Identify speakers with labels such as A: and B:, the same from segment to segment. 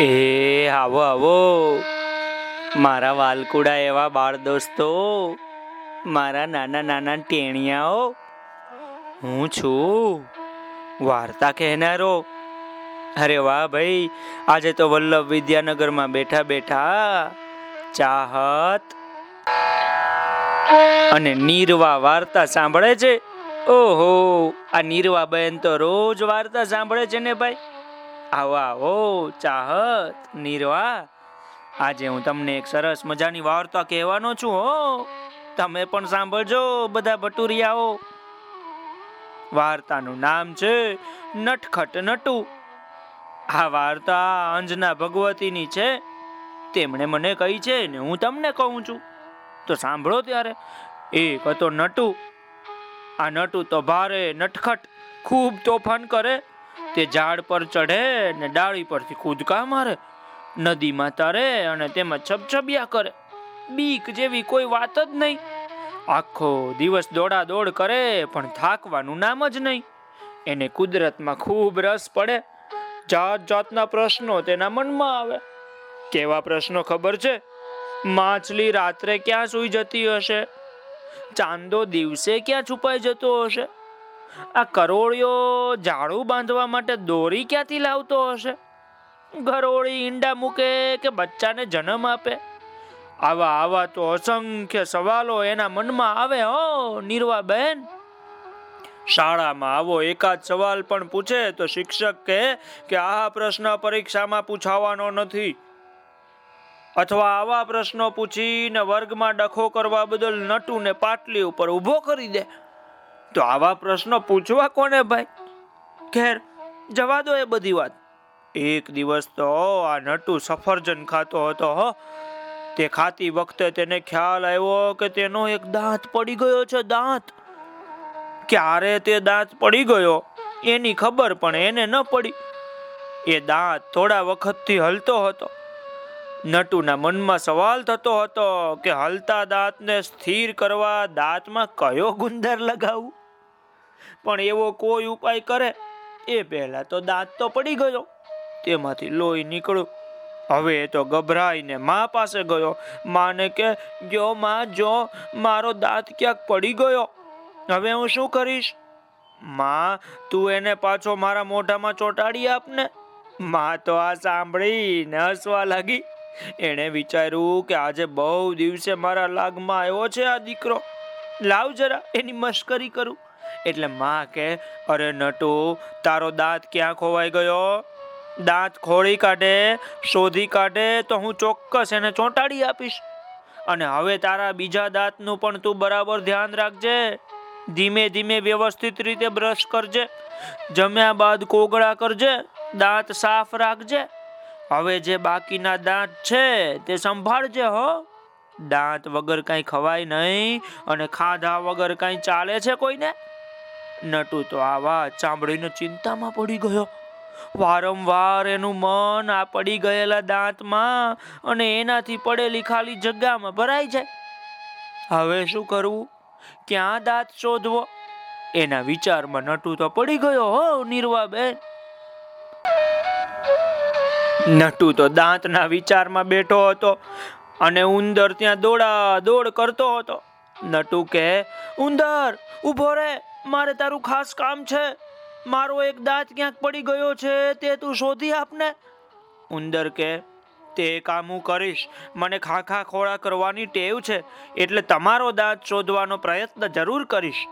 A: એ આવો આવો. મારા વાલકુડા એવા બાળ દોસ્તો. મારા નાના નાના ટેણિયાઓ. હું છું. વાર્તા કહેનારો. અરે વાહ ભાઈ, આજે તો વલ્લભ વિદ્યાનગરમાં બેઠા બેઠા ચાહત અને નીરવા વાર્તા સાંભળે છે. ઓહો, આ નીરવા બહેન તો રોજ વાર્તા સાંભળે છે ને ભાઈ? આવો ચાહત, નિર્વાહ. આજે હું તમને એક સરસ મજાની વાર્તા કહેવાનો છું, હો. તમે પણ સાંભળજો, બધા ભટુરિયાઓ. વાર્તાનું નામ છે નટખટ નટુ. આ વાર્તા અંજના ભગવતીની છે. તેમણે મને કહી છે ને હું તમને કહું છું. તો સાંભળો ત્યારે. એક હતો નટુ. આ નટુ તો ભારે નટખટ, ખૂબ તોફાન કરે. તે ઝાડ પર ચઢે ને ડાળી પરથી કૂદકા મારે. નદીમાં તરે અને તેમાં છબછબિયા કરે. બીક જેવી કોઈ વાત જ નહીં. આખો દિવસ દોડા દોડ કરે, પણ થાકવાનું નામ જ નહીં. એને કુદરતમાં ખૂબ રસ પડે. જાત જાતના પ્રશ્નો તેના મનમાં આવે. કેવા પ્રશ્નો ખબર છે? માછલી રાત્રે ક્યાં સૂઈ જતી હશે? ચાંદો દિવસે ક્યાં છુપાઈ જતો હશે? આ કરોળિયો ઝાડુ બાંધવા માટે દોરી ક્યાંથી લાવતો હશે? ઘરોળી ઈંડા મૂકે કે બચ્ચાને જન્મ આપે? આવા આવા તો અસંખ્ય સવાલો એના મનમાં આવે, હો નિર્વા બહેન શાળામાં આવો એકાદ સવાલ પણ પૂછે તો શિક્ષક કહે કે આ પ્રશ્ન પરીક્ષામાં પૂછાવાનો નથી. અથવા આવા પ્રશ્નો પૂછીને વર્ગમાં ડખો કરવા બદલ નટુને પાટલી ઉપર ઊભો કરી દે. તો આવા પ્રશ્નો પૂછવા કોને ભાઈ? ખેર જવા દો એ બધી વાત. એક દિવસ તો આ નટુ સફરજન ખાતો હતો, હો. તે ખાતી વખતે તેને ખ્યાલ આવ્યો કે તેનો એક દાંત પડી ગયો છે, દાંત. ક્યારે તે દાંત પડી ગયો? એની ખબર પણ એને ન પડી. એ દાંત થોડા વખતથી હલતો હતો. નટુના મનમાં સવાલ થતો હતો કે હલતા દાંતને સ્થિર કરવા દાંતમાં કયો ગુંદર લગાવવું પણ એવો કોઈ ઉપાય કરે? એ પહેલા તો દાંત તો પડી ગયો. તેમાંથી લોહી નીકળ્યું. હવે તો ગભરાઈને મા પાસે ગયો. માને કે, જો માં, જો, મારો દાંત ક્યાંક પડી ગયો. હવે હું શું કરીશ? માં, તું એને પાછો મારા મોઢામાં ચોંટાડી આપને માં તો આ સાંભળીને હસવા લાગી. એણે વિચાર્યું કે આજે બહુ દિવસે મારા લાગમાં આવ્યો છે આ દીકરો. લાવ જરા એની મશ્કરી કરું. એટલે માં કે, અરે નટુ, તારો દાંત ક્યાં ખોવાઈ ગયો? દાંત ખોળી કાઢે, શોધી કાઢે તો હું ચોક્કસ એને ચોંટાડી આપીશ. અને હવે તારા બીજા દાંતનું પણ તું બરાબર ધ્યાન રાખજે. ધીમે ધીમે વ્યવસ્થિત રીતે બ્રશ કરજે. જમ્યા બાદ કોગળા કરજે. દાંત સાફ રાખજે. હવે જે બાકીના દાંત છે તે સંભાળજે, હો. દાંત વગર કાંઈ ખવાય નહીં અને ખાધા વગર કાંઈ ચાલે છે કોઈને? નટુ તો આ વાત સાંભળીને ચિંતામાં પડી ગયો. વારંવાર એનું મન આ પડી ગયેલા દાંતમાં અને એનાથી પડેલી ખાલી જગ્યામાં ભરાઈ જાય. હવે શું કરવું? ક્યાં દાંત શોધવો? એના વિચારમાં નટુ તો પડી ગયો હો, નિર્વા બેન. નટુ તો દાંતના વિચારમાં બેઠો હતો અને ઉંદર ત્યાં દોડા દોડ કરતો હતો. નટુ કે, ઉંદર ઊભો રે. મારે તારું ખાસ કામ છે. મારો એક દાંત ક્યાંક પડી ગયો છે, તે તું શોધી આપને. ઉંદર કે, તે કામ હું કરીશ. મને ખાખા ખોળા કરવાની ટેવ છે, એટલે તમારો દાંત શોધવાનો પ્રયત્ન જરૂર કરીશ.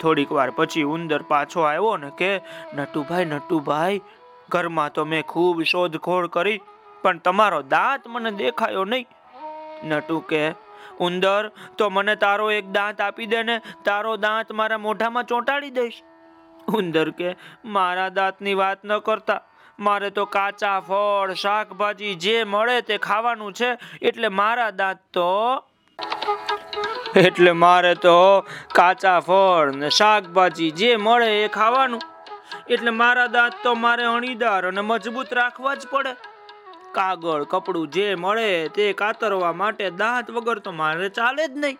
A: થોડીક વાર પછી ઉંદર પાછો આવ્યો ને કે, નટુભાઈ નટુભાઈ, ઘરમાં તો મેં ખૂબ શોધખોળ કરી, પણ તમારો દાંત મને દેખાયો નહીં. નટુ કે ઉંદર તો મને તારો એક દાંત આપી દે ને તારો દાંત મારા મોઢામાં ચોંટાડી દઈશ. ઉંદર કે, મારા દાંતની વાત ન કરતા. મારે તો કાચા ફળ, શાકભાજી જે મળે તે ખાવાનું છે, એટલે મારા દાંત તો એટલે મારે તો કાચા ફળ ને શાકભાજી જે મળે એ ખાવાનું. એટલે મારા દાંત તો મારે અણીદાર અને મજબૂત રાખવા જ પડે. કાગળ, કપડું જે મળે તે કાતરવા માટે દાંત વગર તો મારે ચાલે જ નહીં.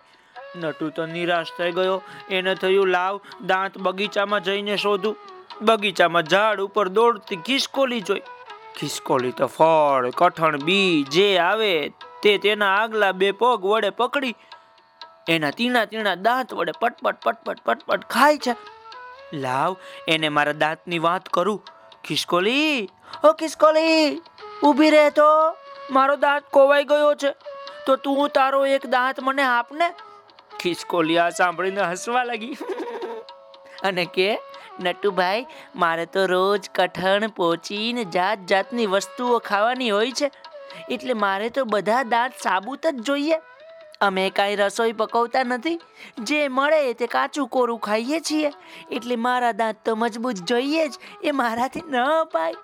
A: નટુ તો નિરાશ થઈ ગયો. એને થયું, લાવ, દાંત બગીચામાં જઈને શોધું. બગીચામાં ઝાડ ઉપર દોડતી ખિસકોલી જોઈ. ખિસકોલી તો ફળ, કઠણ બી જે આવે તે તેના આગલા બે પગ વડે પકડી. એના તીણા તીણા દાંત વડે પટપટ પટપટ પટપટ ખાય છે. લાવ, એને મારા દાંતની વાત કરું. ખિસકોલી, ઓ ખિસકોલી. ઊભી રહે તો? મારો દાંત કોવાઈ ગયો છે. તો તું તારો એક દાંત મને આપને ને. આ સાંભળીને હસવા લાગી. અને કે, નટુભાઈ, મારે તો રોજ કઠણ, પોચીને જાત જાતની વસ્તુઓ ખાવાની હોય છે. એટલે મારે તો બધા દાંત સાબુત જ જોઈએ. અમે કાંઈ રસોઈ પકવતા નથી. જે મળે તે કાચું કોરું ખાઈએ છીએ. એટલે મારા દાંત તો મજબૂત જોઈએ જ. એ મારાથી ન પાય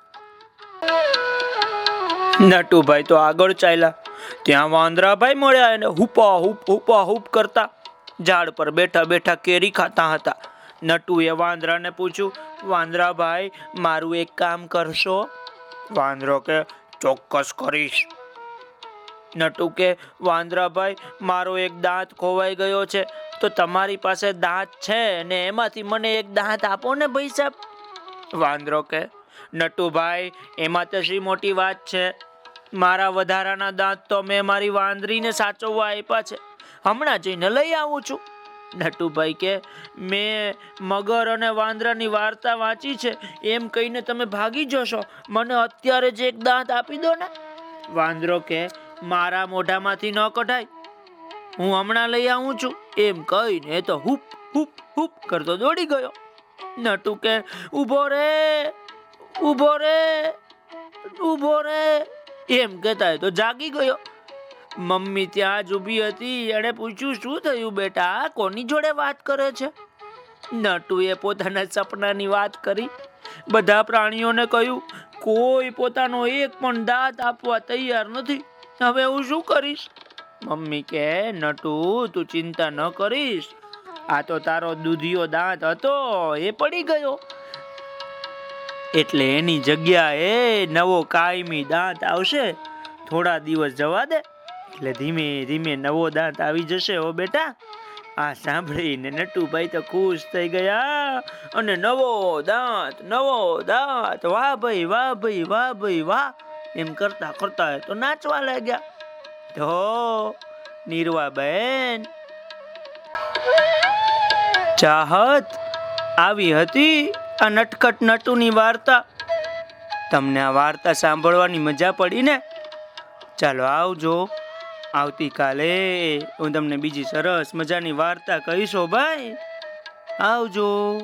A: નટુભાઈ તો આગળ ચાલ્યા. ત્યાં વાંદરાભાઈ મળ્યા એને હુપા હુપ હુપા હુપ કરતા ઝાડ પર બેઠા બેઠા કેરી ખાતા હતા. નટુએ વાંદરાને પૂછ્યું, વાંદરાભાઈ, મારું એક કામ કરશો? વાંદરો કે, ચોક્કસ કરીશ. નટુ કે, વાંદરાભાઈ, મારો એક દાંત ખોવાઈ ગયો છે, તો તમારી પાસે દાંત છે ને એમાંથી મને એક દાંત આપો ને ભાઈ સાહેબ. વાંદરો કે, નટુભાઈ, એમાં તો શી મોટી વાત છે. મારા વધારાના દાંત તો મેં મારી વાંદરીને સાચવવા આપ્યા છે. હમણાં જઈને લઈ આવું છું. નટુભાઈ કે, મેં મગર અને વાંદરાની વાર્તા વાંચી છે. એમ કહીને તમે ભાગી જશો. મને અત્યારે જ એક દાંત આપી દો ને. વાંદરો કે, મારા મોઢામાંથી ન કઢાય. હું હમણાં લઈ આવું છું. એમ કહીને તો હુપ હુપ હુપ કરતો દોડી ગયો. નટુ કે, ઊભો રે ઊભો રે ઊભો રે. એમ કહેતા તો જાગી ગયો. મમ્મી ત્યાં જ ઊભી હતી. એણે પૂછ્યું, શું થયું બેટા? કોની જોડે વાત કરે છે? નટુએ પોતાના સપનાની વાત કરી. બધા પ્રાણીઓને કહ્યું, કોઈ પોતાનો એક પણ દાંત આપવા તૈયાર નથી. હવે હું શું કરીશ? મમ્મી કે નટુ, તું ચિંતા ન કરીશ. આ તો તારો દૂધિયો દાંત હતો. એ પડી ગયો. એટલે એની જગ્યાએ નવો કાયમી દાંત આવશે. થોડા દિવસ જવા દે. એટલે ધીમે ધીમે નવો દાંત આવી જશે ઓ બેટા. આ સાંભળીને નટુભાઈ તો ખુશ થઈ ગયા. અને નવો દાંત નવો દાંત. વાહ ભાઈ વાહ ભાઈ વાહ ભાઈ, વાહ. એમ કરતા કરતા તો નાચવા લાગ્યા. તો નીરવા બેન ચાહત આવી હતી. આ નટખટ નટુની વાર્તા. તમને આ વાર્તા સાંભળવાની મજા પડી ને? ચાલો આવજો. આવતીકાલે હું તમને બીજી સરસ મજાની વાર્તા કહીશો ભાઈ. આવજો.